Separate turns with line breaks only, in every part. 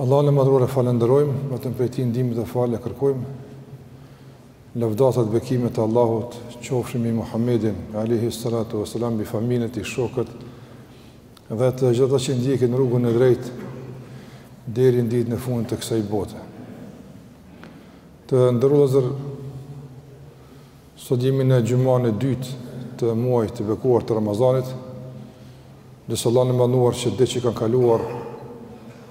Allahun e Madhëruar e falënderojmë, vetëm prej Tij ndihmë dhe falje kërkojmë. Lavdatat dhe bekimet e Allahut qofshin mbi Muhammedin, alayhi salatu wasalam, mbi familjen e tij, shokët dhe të gjithë ata që ndjekin rrugën e drejtë deri në ditën e fundit të kësaj bote. Të nderuar Sot jemi në Xhumën e dytë të muajit të bekuar të Ramazanit. Lus Allahun e Madhëruar që ditët që kanë kaluar,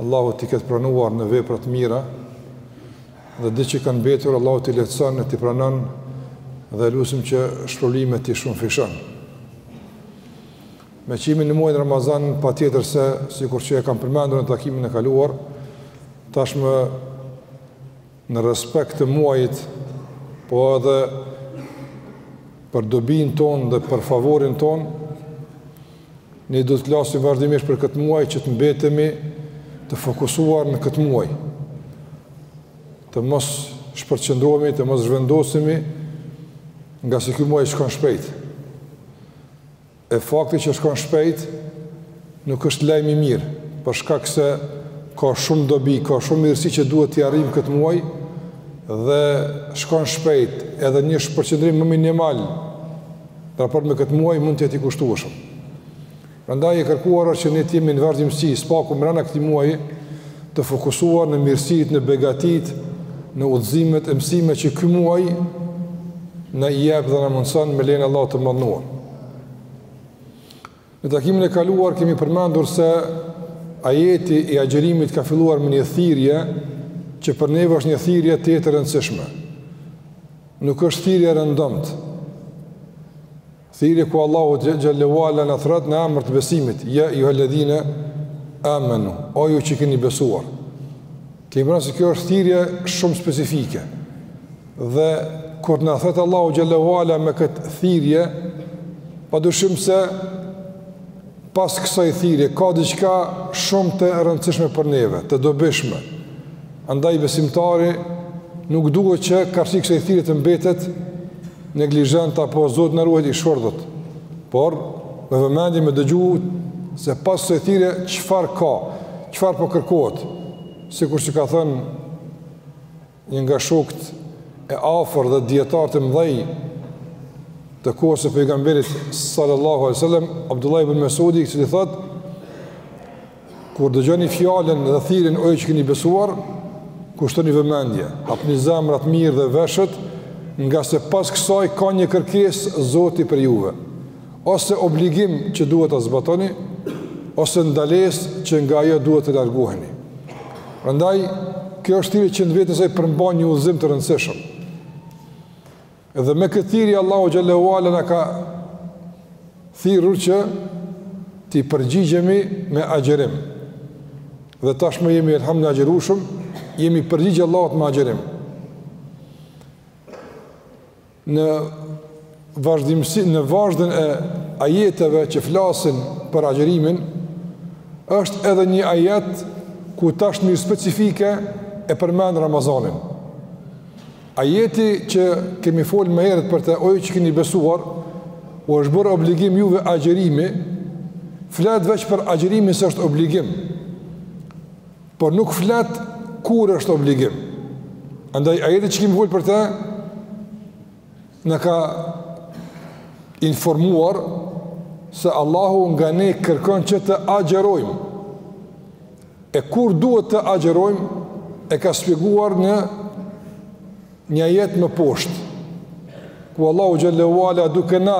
Allahu t'i ketë pranuar në veprat e mira, dhe ditët që kanë mbetur, Allahu t'i lehtëson e t'i pranon, dhe lusim që shpërlimet t'i shumëfishon. Meqë jemi në muajin Ramazan, patjetër se, sikur që e kam përmendur në takimin e kaluar, tashmë në respekt të muajit, po edhe për dobinë tonë dhe për favorin tonë, ne duhet të flasim vazhdimisht për këtë muaj që të mbetemi të fokusuar në këtë muaj. Të mos shpërqendrohemi, të mos zhvendosemi, ngase ky muaj shkon shpejt. E fakti që shkon shpejt nuk është lajm i mirë, për shkak se ka shumë dobi, ka shumë mirësi që duhet t'i arrijmë këtë muaj dhe shkon shpejt, edhe një shpërqendrim më minimal në raport me këtë muaj mund të jetë i kushtueshëm. Prandaj e kërkuar është që ne të jemi në vazhdimësi, së paku mbrenda këtij muaji të fokusuar në mirësitë, në begatitë, në udhëzimet e mësimet që ky muaj na i jep dhe na mundëson me lejen e Allahut të Madhëruar. Në takimin e kaluar kemi përmendur se ajeti i agjërimit ka filluar me një thirrje që për neve është një thirrje tejet e rëndësishme. Nuk është thirrje e rëndomtë. Thirrje ku Allahu xhele ue ala na thret në emër të besimit, ja ejuheledhine amenu, o ju që keni besuar. Kemi përmendur se kjo është thirrje shumë specifike. Dhe kur na thrret Allahu xhele ue ala me këtë thirrje, padyshim se pas kësaj thirrje ka diçka shumë të rëndësishme për neve, të dobishme. Andaj besimtari nuk duhet që karshi kësaj thirrje të mbetet neglizhent apo Zot na ruaj i shurdhët. Por me vëmendje me dëgju se pas kësaj thirrje çfarë ka, çfarë po kërkohet. Sikur që ka thënë Një nga shokët e afërt dhe dijetarët e mëdhenj të kohës së pejgamberit sallallahu alaihi wasallam Abdullah ibn Mesudi i cili thotë kur dëgjoni fjalën dhe thirrjen o ju që keni besuar kushtojini vëmendje hapni zemrat mirë dhe veshët ngase pas kësaj ka një kërkesë Zoti prej juve ose obligim që duhet ta zbatoni, ose ndalesë që nga ajo duhet të largoheni. Prandaj, kjo është thirrje që në veten e saj përmban një udhëzim të rëndësishëm. Dhe me këtë thirrje Allahu xhelle ue ala na ka thirrur që t'i përgjigjemi me agjërim. Dhe tashmë jemi elhamdulilah agjërushëm, jemi përgjigjë Allahut me agjërim. Në vazhdimësi, në vazhdën e ajeteve që flasin për agjerimin, është edhe një ajet ku tash në mënyrë specifike e përmend Ramazanin. Ajeti që kemi folë më herët për të, o ju që keni besuar, u është bërë obligim juve agjerimi, flet veç për agjerimin se është obligim. Por nuk flet kur është obligim. Andaj ajeti që kemi folur për të na ka informuar se Allahu nga ne kërkon që të agjerojmë. E kur duhet të agjerojmë, e ka spjeguar në një ajet më poshtë, ku Allahu xhelle ue ala duke na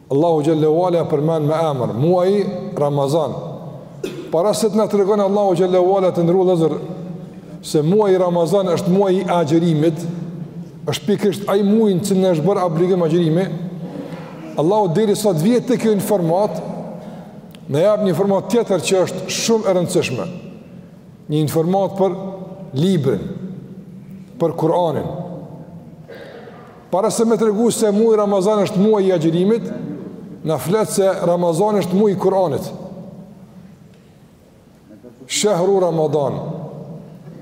Allahu xhelle ue ala përmend me emër muaji Ramazan. Para se të na tregon Allahu xhelle ue ala, të nderuar vëllezër, se muaji Ramazan është muaji i agjërimit, është pikërisht ai muaj në të cilin është bërë obligim agjërimi. Allahu derisa të vijë te kjo informatë, na jep një informatë tjetër që është shumë e rëndësishme, një informatë për Librin, për Kur'anin, Para se me tregu se muaji Ramazan është muaj i agjërimit, na flet se Ramazani është muaj i Kur'anit. Shehru Ramadan.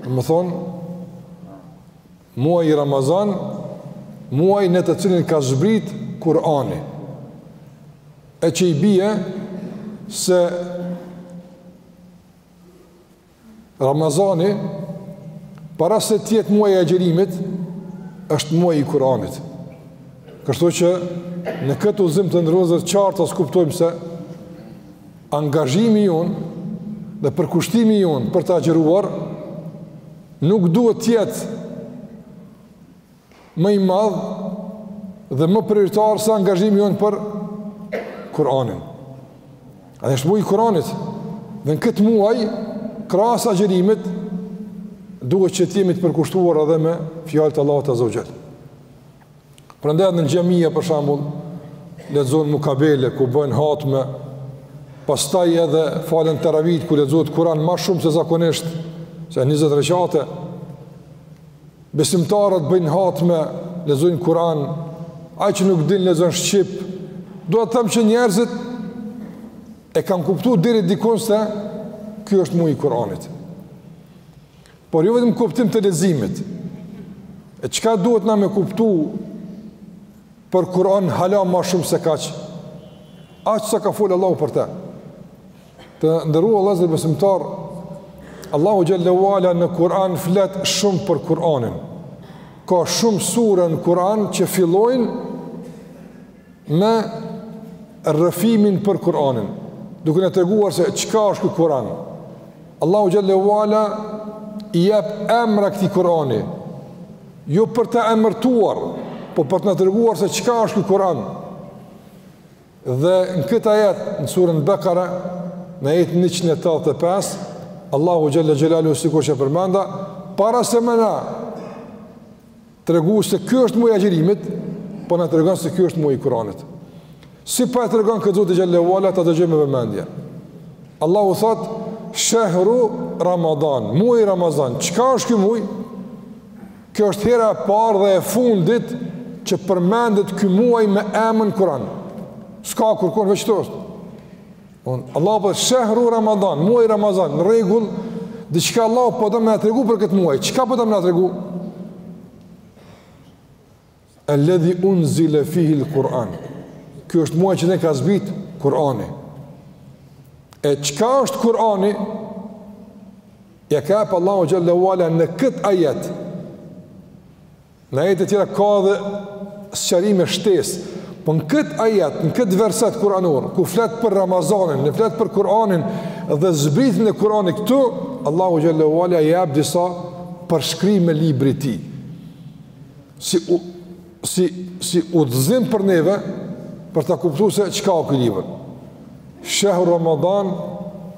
Do me thënë muaji Ramazan, muaj në të cilin ka zbrit Kur'ani. E që i bie se Ramazani, para se të jetë muaj i agjërimit, është muaj i Kur'anit. Kështu që në këtë udhëzim, të nderuar vëllezër, qartas kuptojmë se angazhimi jonë dhe përkushtimi jonë për të agjeruar nuk duhet të jetë më i madh dhe më prioritar se angazhimi jonë për Kur'anin. Edhe është muaj i Kur'anit. Dhe në këtë muaj, krahas agjërimit, duhet që të jemi të përkushtuar edhe me fjalët e Allahut azze ue xhel. Prandaj në xhamia, për shambull, lexohen mukabele, ku bëhen hatme, pastaj edhe falen teravitë, ku lexohet Kur'an ma shumë se zakonisht, se 20 rekate, Besimtarët bëjnë hatme, lexojnë Kur'an, ai që nuk din lexon shqip. Do të them që njerëzit e kanë kuptu deri dikun se ky është muaj i Kur'anit. Por jo vetëm kuptim të leximit. E çka duhet na me kuptu për Kur'an hala ma shumë se kaq? Aq sa ka fol Allahu për të. Të nderuar vllezër besimtarë, Allahu xhelle ue ala në Kur'an flet shumë për Kur'anin. Ka shumë sure në Kur'an që fillojnë me rrëfimin për Kur'anin, duke na treguar se çka është ky Kur'an. Allahu xhelle ue ala i jep emra këtij Kur'ani, jo për ta emërtuar, po për të na treguar se çka është ky Kur'an. Dhe në këtë ajet, në surën Bekare, në ajetin 185, Allahu xhelle xhelaluhu, sikur që përmenda, para se me na tregu se ky është muaj i agjërimit, po na tregon se ky është muaj i Kuranit. Si po e tregon këtë Zoti xhelle ue ala, ta dëgjojmë me vëmendje. Allahu thotë, shehru Ramadan, muaji Ramazan, çka është ky muaj? Kjo është hera e parë dhe e fundit që përmendet ky muaj me emën n'Kur'an. S'ka kurrkun, veç këtu është. Thotë Allahu po shehru Ramadan, muaj Ramazan, në rregull, diçka Allahu po do me na tregu për këtë muaj. Çka po do me na tregu? Alladhi unzila fihi al-Quran. Ky është muaj që në të ka zbrit Kurani. E çka është Kurani? Ja ka jep Allahu xhelle ue ala në kët ajet. Në ajetet e tjera ka edhe sqarime shtesë. Po në kët ajet, në kët verset kuranor, ku flet për Ramazanin, na flet për Kur'anin dhe zbritjen e Kur'anit këtu, Allahu xhelle ue ala jep disa përshkrime librit të tij. si u si si udhëzim për neve për ta kuptu se çka o ky libër. Shahr Ramadan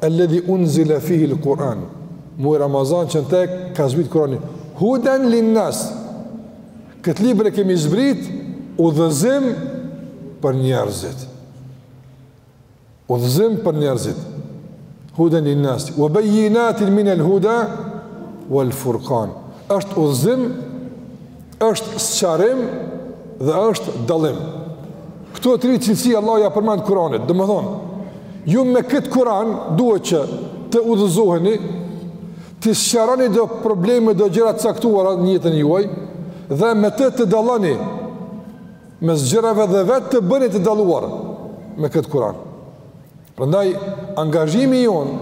alladhi unzila fihi al-Quran. Muaji Ramazan që në të ka zbrit Kurani. Hudan lin-nas. Kët libër e kemi zbrit udhëzim për njerëzit. Udhëzim për njerëzit. Huden lin nasi. Wa bayyinatin min al-huda wal furqan. Është udhëzim, është sqarim dhe është dallim. Këto tri cilësi Allahu ia përmend Kur'anit. Domethënë, ju me këtë Kur'an duhet që të udhëzoheni, t'i sqaroni do probleme do gjëra të caktuara në jetën juaj dhe me të të dalloni mes gjërave dhe vetë të bëni të dalluar me këtë Kur'an. Prandaj angazhimi jonë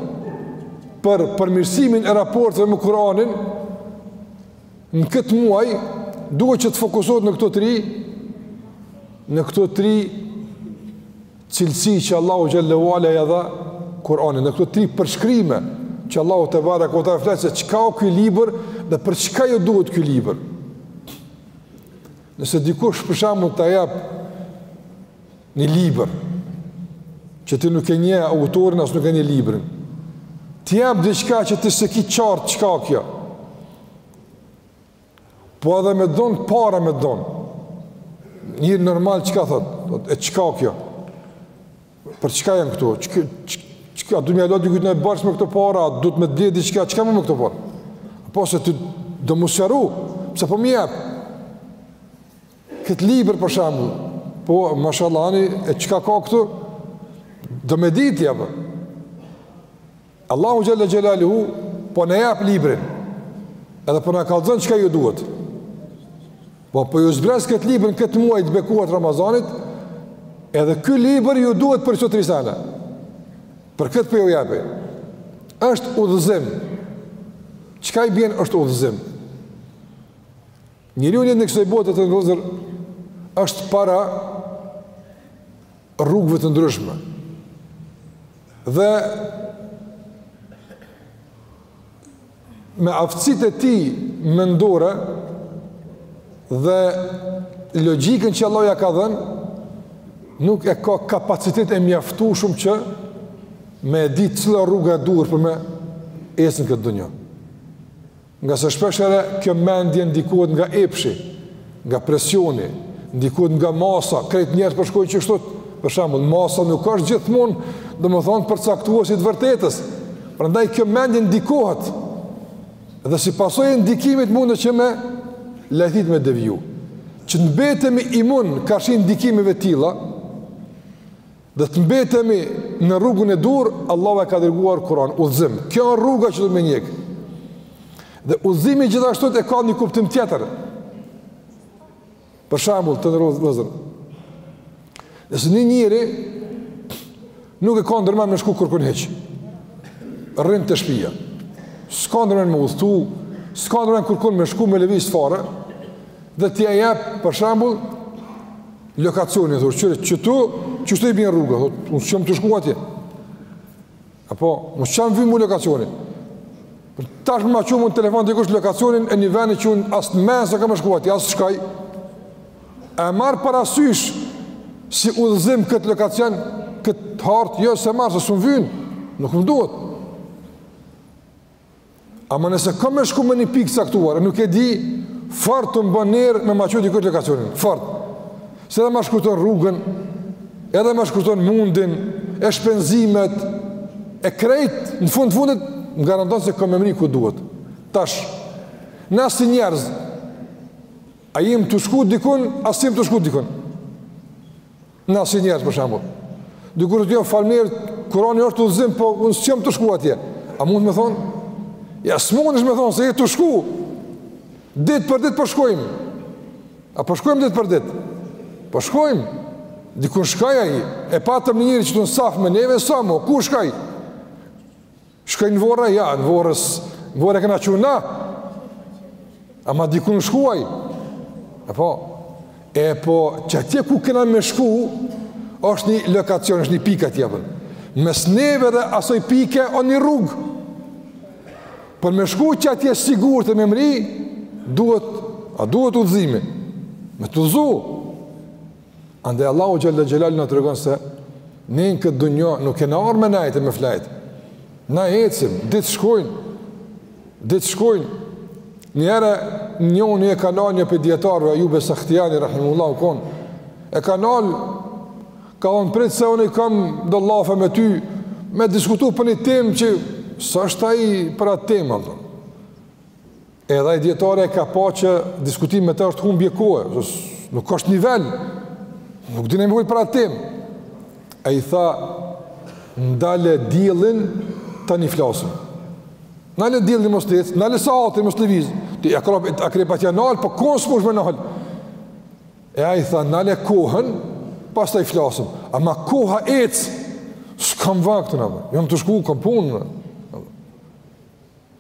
për përmirësimin e raporteve me Kur'anin në këtë muaj duhet që të fokusohet në këto tri në këto tri cilësi që Allahu xhelle ue ala ja dha Kur'anit, në këto tri përshkrime që Allahu tebareke ue teala flet se çka o ky libër dhe për çka ju duhet ky libër. Nëse dikush për shembull ta jap një libër që ti nuk e njeh autorin as nuk e njeh librin. Ti jap diçka që ti s'e ki qartë çka kjo. Po edhe me dhon para me dhon. Njeri normal çka thot, thot e çka kjo. Për çka janë këto? Çka çka do me ja la dikujt naj borxh me këto para, duhet me di diçka, çka mu me këto para? Apo se ti do me sqaru, pse po ma jep këtë libër për shembull, po mashallah ani e çka ka këtu? Do me dit ti apo? Allahu xhelle xhelaluhu po na jep librin edhe po na kallxon çka ju duhet po po ju zbres këtë libër n'këtë muaj të bekuar të Ramazanit edhe ky libër ju duhet për qëto tri sene për këtë po ju japi është udhëzim çka i bjen është udhëzim njeriu n'jetën e kësaj bote të nderuar vëllezër është para rrugëve të ndryshme. Dhe me aftësitë e tij mendore dhe logjikën që Allah ja ka dhënë, nuk e ka kapacitetin e mjaftueshëm që me e ditë cila o rruga e duhur për me ec n'këtë dunja. Ngase shpeshherë kjo mendje ndikohet nga epshi, nga presioni, ndikohet nga masa, krejt njerëz po shkojnë qështu. Për shembull, masa nuk është gjithmonë, domethënë përcaktuesi i të vërtetës. Prandaj kjo mendje ndikohet. Dhe si pasojë e ndikimit mundet që me lajthit me deviju. Që të mbetemi imun karshi ndikimeve të tilla, Dhe të mbetemi në rrugën e duhur, Allah e ka dërguar Kur'an, udhëzim. Kjo është rruga që duhet me ndjek. Dhe udhëzimi gjithashtu e ka një kuptim tjetër. Për shembull, të nderuar vëllezër. Nëse një njeri nuk e ka ndërmend me shku kërkun hiç. Rrin te shpija. S'ka ndërmend me udhëtu, s'ka ndërmend kërkun me shku me lëviz fare, dhe ti ja jep, për shembull, lokacioni, thotë, qe qëtu, qështu i bjen rruga, thotë, unë s'jam tu shku atje. Apo, unë ça më vyn mu lokacioni. Për tash me ma çu në telefon dikush lokacionin e një veni që unë as në men s'e kam me shku atje, as shkaj. E marr parasysh si udhëzim këtë lokacion, këtë hartë, jo s'e marr, se s'më vyn, nuk më duhet. Ama nëse kam me shku me një pikë caktuar, nuk e di, fort të më bo ner me ma çu dikush lokacionin, fort. Se edhe ma shkurton rrugën, edhe ma shkurton mundin, e shpenzimet, e krejt, në fund të fundit, më garanton se kam me mri ku duhet. Tash, na si njerëz, a jim tu shku dikun, a s'jim tu shku dikun. Na si njerëz, për shembull. Dikush të thotë jo falemnerit, Kurani është udhëzim, po unë s'jam tu shku atje. A mundet me thonë? Ja, s'munësh me thonë, se je tu shku. Ditë për ditë po shkojmë. A po shkojmë ditë për ditë? Po shkojmë. Dikun shkaj ai, e patëm një njeri qëtu në saf me neve, s'a mo, ku shkaj? Shkoj në vorr, ja, në vorr s', në vorr e kena çu na, ama dikun shkoj, apo, e po, qatje ku kena me shku, është një lokacion, është një pikë atje, por mes neve dhe asoj pike, o një rrugë, për me shku qatje sigurt e me mri, duhet, a duhet udhëzimi, me të udhëzu, Andaj Allahu xhelle xhelaluhu na tregon se ne në këtë dunja nuk jena ardh me najt me flajt. Na ecim, ditë shkojnë. Ditë shkojnë. Njëherë njoni e ka nal njo prej dijetarëve, Ejub es-Sahtijani rahimehullah o kon. E ka nal, ka thon prit se unë i kam do llafe me ty me diskutu për një temë që s'është ai për atë temë. Edhe ai dijetari e ka pa që diskutimi me të është humbje kohe, nuk është nivel. Nuk din më për atë temë. Ai tha ndale diellin tani flasim. Ndale diellin mos l'ec, ndale sahatin mos lëviz. Ti akrepat, akrepat i nal, po kohën s'munësh me nal. E ai tha ndale kohën, pastaj flasim. Ama koha ec. S'kam vakt unë. Jam tu shku, kam punë.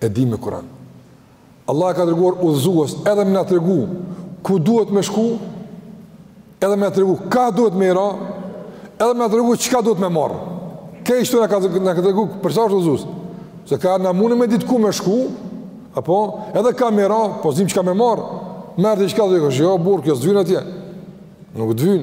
E dimë me Kur'an. Allah e ka dërguar udhëzues edhe me na tregu ku duhet me shku, edhe me na tregu ka duhet me ra, edhe me na tregu çka duhet me marr. Kështu na ka na ka tregu për sa është udhëzues. Se ka na mundë me ditë ku me shku, apo edhe ka me ra, po s'dim çka me marr. Merr diçka dikush jo burrë kjo s'të vyn atje. Nuk të vyn.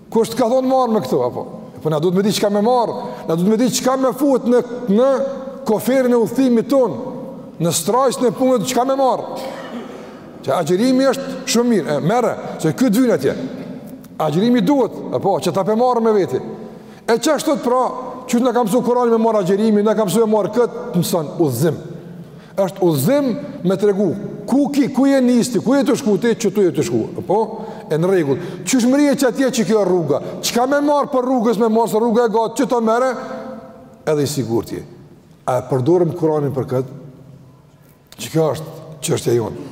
Kur s'të ka thonë marr me këto, apo? Po na duhet me di çka me marr, na duhet me di çka me fut në, në koferin e udhëtimit tonë, në strajcën e punët çka me marr. Qe agjërimi është shumë mirë, merre, se ky vyn atje. Agjërimi duhet, apo, qeta pe marr me veti. E qashtu pra, qeto na ka msu Kurani me marr agjërimin, na ka msu me marr këtë, të mëson, udhëzim. Është udhëzim me tregu kqyr ki, ku je nisti, ku je tu shku ti, qetu je tu shku. Apo, e në rregull. Qysh mërrin qatje, qekjo rruga. Çka me marr për rrugës me marr se rruga e gat, qeto merre? Edhe i sigurt je. A përdorim Kur'anin për këtë? Qekjo është çështja jonë?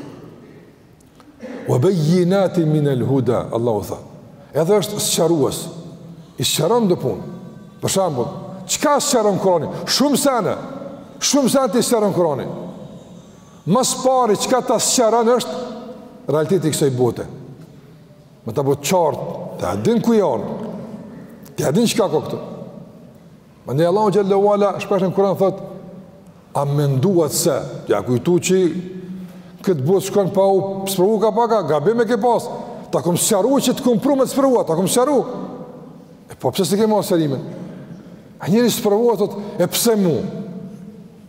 Wa bayyinatin min al-huda, Allahu tha. Edhe është sqarues. I sqaron do punë. Për shembull, çka sqaron Kurani? Shumë sene. Shumë sene t'i sqaron Kurani. Ma së pari çka ta sqaron është realiteti i kësaj bote. Me ta bo të qartë, ta din ku jon, ta din çka ka këtu. Mandej Allahu xhelle ue ala shpesh në Kur'an thot a menduat se je kujtu që në këtë botë shkon pa u sprovu ke pas, gabim e ke pas, ta kom sqaru që të kom pru me të sprovu, ta kom sqaru. E po pse s'e ke marr sqarimin? A njëri sprovu, e thot, e pse mu?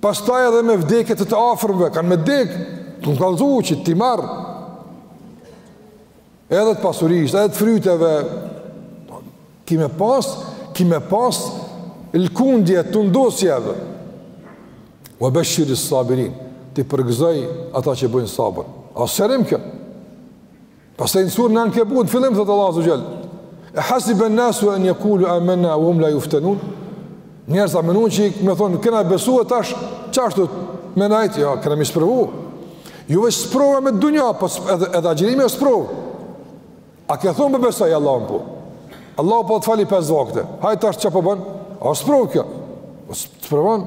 Pastaj edhe me vdekjet e të afërmve, kanë me dek, tu kallzu që t'i marr, edhe të pasurisë, edhe të fryteve, ki me pas, ki me pas lkundje tundje edhe. Ua beshiri sabirin, ti përgëzoj ata që bëjnë sabër. A sqarim kjo? Pastaj në surën Ankebut, në fillim thotë Allahu azze ue xhel. E hasiben nasu an yaqulu amanna wa hum la yuftanun. Njerëz a mendon që me thon kena besu e tash qashtu me nejt, jo, kena m'i sprovu. Jo veç sprova me dunja po edhe edhe agjërimi është sprov. A ke thon po besoj Allahun po? Allahu po thot fali pesë vakte. Hajt tash çka po bën? A sprov kjo? Po sprovon.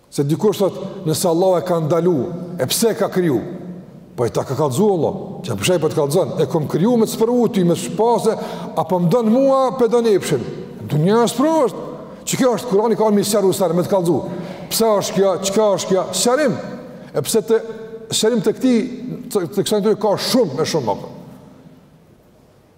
Se dikush thot, nëse Allahu e ka ndalu, e pse e ka kriju? Po ai ta ka kallzu Allah, qe për shembull po të kallzon, e kom kriju me të sprovu ty, me të pa se, a po më donë mua, pe donë epshin. Dunjaja është sprovë është, qekjo është kurani ka m'i sqaru sene, me të kallzu. Pse është kjo, çka është kjo, sqarim. E pse t' sqarime të këtij, të, të kësaj natyre ka shumë, me shumë, apo.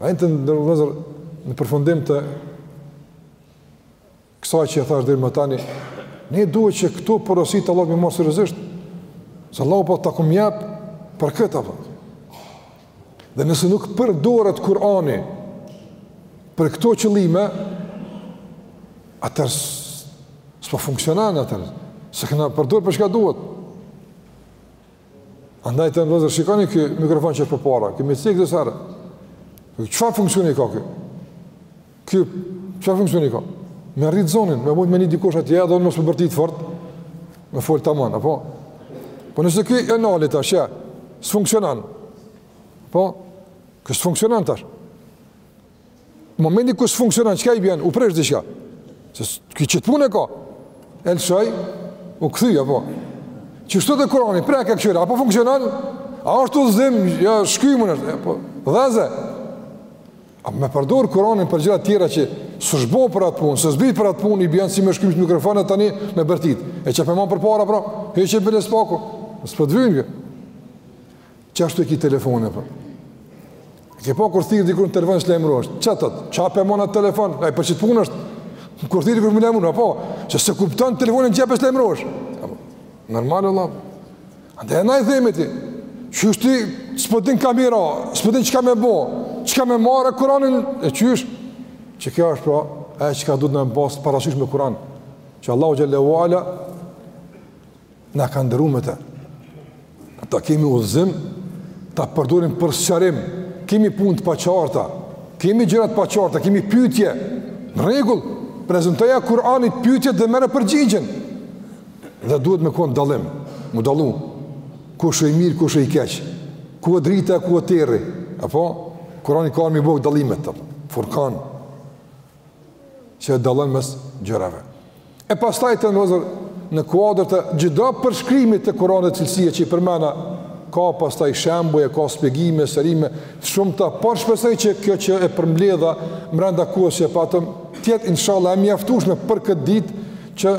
A të nderuar vllezër në përfundim të kësaj që e thash deri më tani, ne duhet që këto porosi të Allahut m'i marr seriozisht. Se Allahu po thot t'i kom jep për këtë apo. Dhe nëse nuk përdoret Kur'ani për këto qëllime, atër s'po funksionan atër, s'e kena përdor për çka duhet. Andaj të ndozër, shikoni ky mikrofon që është përpara, ky me cikë dhe sërë. Çfarë funksioni ka ky? Ky, çfarë funksioni ka? Me rritë zonin, me mujt me ni dikush atje, edhe unë mos me bërtit fort, me folë taman, apo? Po nëse ky e nali tash e s'funksionon, apo? Ky s'funksionon tash. Momentin kur s'funksionon, çka i bjen? U prish diçka. Se ky qit punë ka. E lshoj, u kthy apo. Qashtu edhe Kur'ani, prek e kqyre, a po funksionon? A është udhëzim? Ja, shkymun është. Apo dhaza. A me përdor Kur'anin për gjëra të tjera që s'osht bo për atë punë, s'u zbrit për atë punë i bjen si me shkym mikrofonin tani me bërtit. E çka e man përpara pra? Hiqe bën spaku. S'po t'vyn. Qashtu e ki telefon e për. E ke po kur thirr dikush në telefon s'lajmërohesh. Ça thotë? Ça po e man atë telefon? Ai për qit punë është. Kur thirr dikush m'u lajmëru, apo? Që se kupton telefonin që apë e s'lajmërohesh. Normal e lapë. Edhe na i themi ti. Qysh ti s'po din ka me ra, s'po din çka me bo, çka me marrë e kuranin, e qysh? Qe kjo është pra, ajo çka duhet me pas parasysh me kuranin. Që Allahu xhelle ue ala, Na ka nderu me të. Ta kemi udhëzim, ta përdorim për sqarim, kemi punë të paqarta, kemi gjëra të paqarta, kemi pytje, në rregull, prezentoja Kuranit pytjet dhe merre përgjigjen, dhe duhet me kon dallim, m'u dallu, kush o i mirë, kush o i keq, ku o drita, ku o terri, apo, Kurani ka ardh me i bo dallimet, të furkan, që e dallon mes gjërave. E pastaj të ndozur në kuadër të çdo përshkrimit të Kuranit cilësie që i përmena ka pastaj shembuj e ka shpjegime sqarime të shumta por shpresoj që kjo që e përmbledha brenda kohës që patëm të jetë inshallah e mjaftueshme për këtë ditë që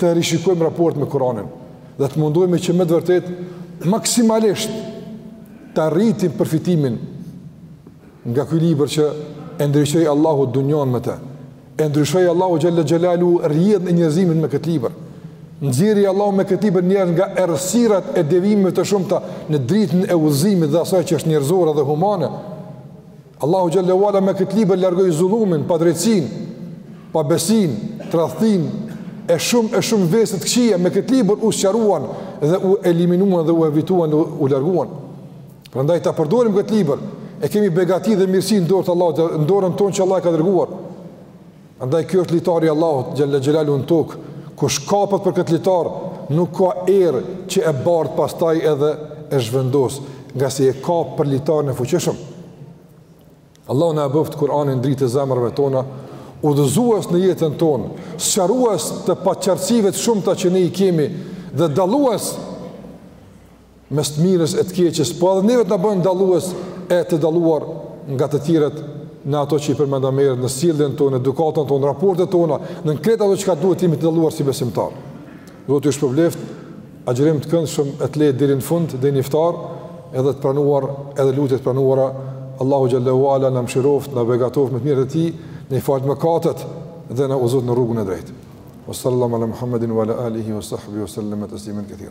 të rishikojmë raport me Kuranin dhe të mundohemi që me të vërtetë maksimalisht ta rritim përfitimin nga ky libër që e ndriçoi Allahu dunjon me të. E ndryshoi Allahu xhelle xhelaluhu rrjedhën e njerëzimit me këtë libër. Nxjerri Allahu me këtë libër njerëz nga errësirat e devijimeve të shumta në dritën e udhëzimit dhe asaj që është njerëzore dhe humane. Allahu xhelle ue ala me këtë libër largoi zullumin, padrejtësinë, pabesinë, tradhtinë e shumë e shumë vese të këqija me këtë libër u sqaruan dhe u eliminuan dhe u evituan e u larguan. Prandaj ta përdorim këtë libër, e kemi begati dhe mirësi në dorën e Allahut, në dorën tonë që Allah e ka dërguar. Prandaj kjo është litari i Allahut, xhelle xhelaluhu në tokë, kush kapet për këtë litar, nuk ka erë që e bart pastaj edhe e zhvendos, ngase e kap për litarin e fuqishëm. Allahu na e bëftë Kur'anin dritë të zemrave tona, udhëzues në jetën tonë, sqarues të paqartësive të shumta që ne i kemi, dhe dallues mes të mirës e të keqes, po edhe neve të na bëjë dallues e të dalluar nga të tjerët në ato që i përmenda më herët në sjelljen tonë, edukatën tonë, raportet tona, në krejt ato çka duhet të jemi të dalluar si besimtarë. Zoti ju shpërbleftë, agjërim të këndshëm e të lehtë deri në fund, deri në iftar, edhe të pranuar, edhe lutje të pranuara. Allahu xhelle ve ala na mëshiroftë, na begatoftë me të mirat e tij, na i faltë mëkatet dhe na udhëzoftë në rrugën e drejtë. Sallallahu ala Muhammedin wa ala alihi wa sahbihi wa sallam taslima kethira.